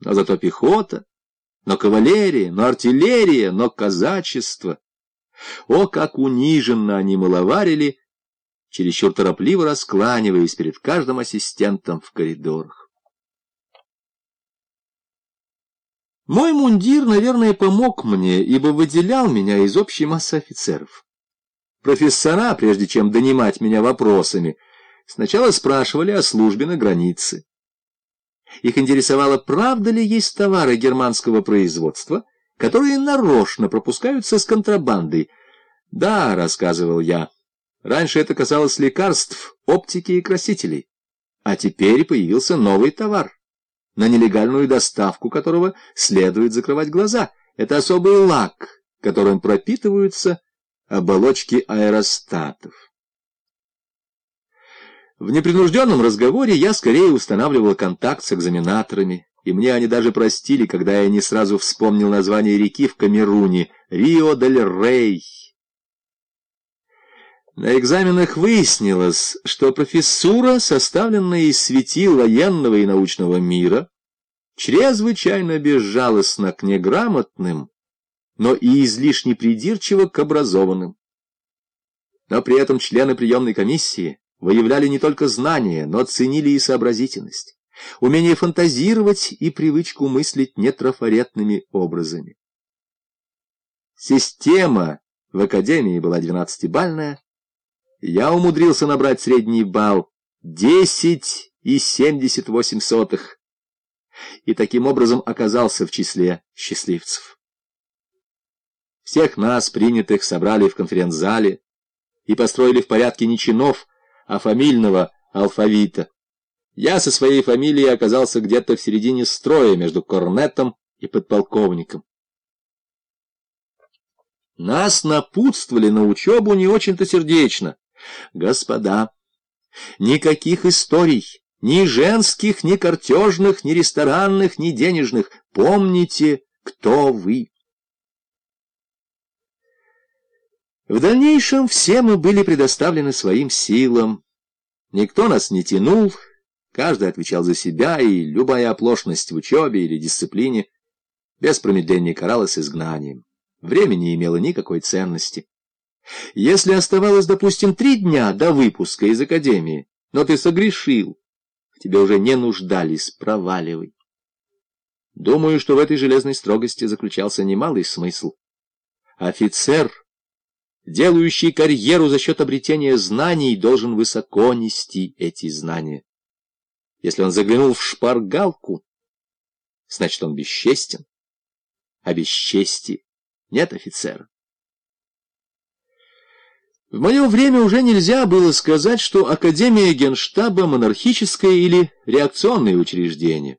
но зато пехота, но кавалерия, но артиллерия, но казачество. О, как униженно они маловарили, чересчур торопливо раскланиваясь перед каждым ассистентом в коридорах. Мой мундир, наверное, помог мне, ибо выделял меня из общей массы офицеров. Профессора, прежде чем донимать меня вопросами, сначала спрашивали о службе на границе. Их интересовало, правда ли есть товары германского производства, которые нарочно пропускаются с контрабандой. «Да», — рассказывал я, — «раньше это касалось лекарств, оптики и красителей, а теперь появился новый товар, на нелегальную доставку которого следует закрывать глаза. Это особый лак, которым пропитываются оболочки аэростатов». В непринужденном разговоре я скорее устанавливал контакт с экзаменаторами, и мне они даже простили, когда я не сразу вспомнил название реки в Камеруне — Рио-дель-Рей. На экзаменах выяснилось, что профессура, составленная из светил военного и научного мира, чрезвычайно безжалостна к неграмотным, но и излишне придирчива к образованным. Но при этом члены приемной комиссии выявляли не только знания, но ценили и сообразительность, умение фантазировать и привычку мыслить нетрафаретными образами. Система в академии была двенадцатибальная. Я умудрился набрать средний балл десять и семьдесят восемь сотых, и таким образом оказался в числе счастливцев. Всех нас, принятых, собрали в конференц-зале и построили в порядке не чинов, а фамильного алфавита. Я со своей фамилией оказался где-то в середине строя между корнетом и подполковником. Нас напутствовали на учебу не очень-то сердечно. Господа, никаких историй, ни женских, ни картежных, ни ресторанных, ни денежных. Помните, кто вы. В дальнейшем все мы были предоставлены своим силам. Никто нас не тянул, каждый отвечал за себя, и любая оплошность в учебе или дисциплине без промедления каралась изгнанием. Время не имело никакой ценности. Если оставалось, допустим, три дня до выпуска из академии, но ты согрешил, в тебе уже не нуждались, проваливай. Думаю, что в этой железной строгости заключался немалый смысл. Офицер — делающий карьеру за счет обретения знаний, должен высоко нести эти знания. Если он заглянул в шпаргалку, значит, он бесчестен, а бесчестия нет офицера. В мое время уже нельзя было сказать, что Академия Генштаба монархическое или реакционное учреждение.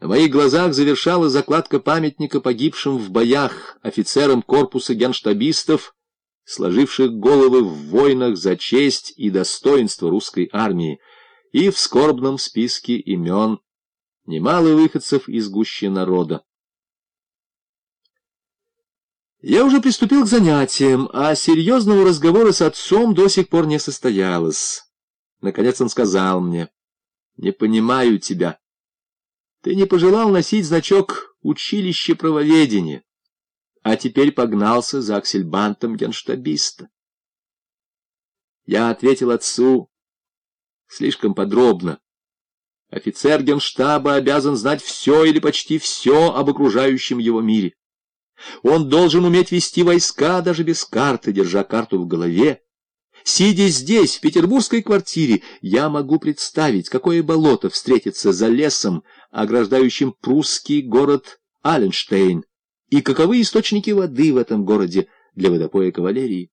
На моих глазах завершала закладка памятника погибшим в боях офицерам корпуса генштабистов сложивших головы в войнах за честь и достоинство русской армии, и в скорбном списке имен немало выходцев из гущи народа. Я уже приступил к занятиям, а серьезного разговора с отцом до сих пор не состоялось. Наконец он сказал мне, «Не понимаю тебя. Ты не пожелал носить значок «Училище правоведения» а теперь погнался за аксельбантом генштабиста. Я ответил отцу слишком подробно. Офицер генштаба обязан знать все или почти все об окружающем его мире. Он должен уметь вести войска даже без карты, держа карту в голове. Сидя здесь, в петербургской квартире, я могу представить, какое болото встретится за лесом, ограждающим прусский город Аленштейн и каковы источники воды в этом городе для водопоя кавалерии.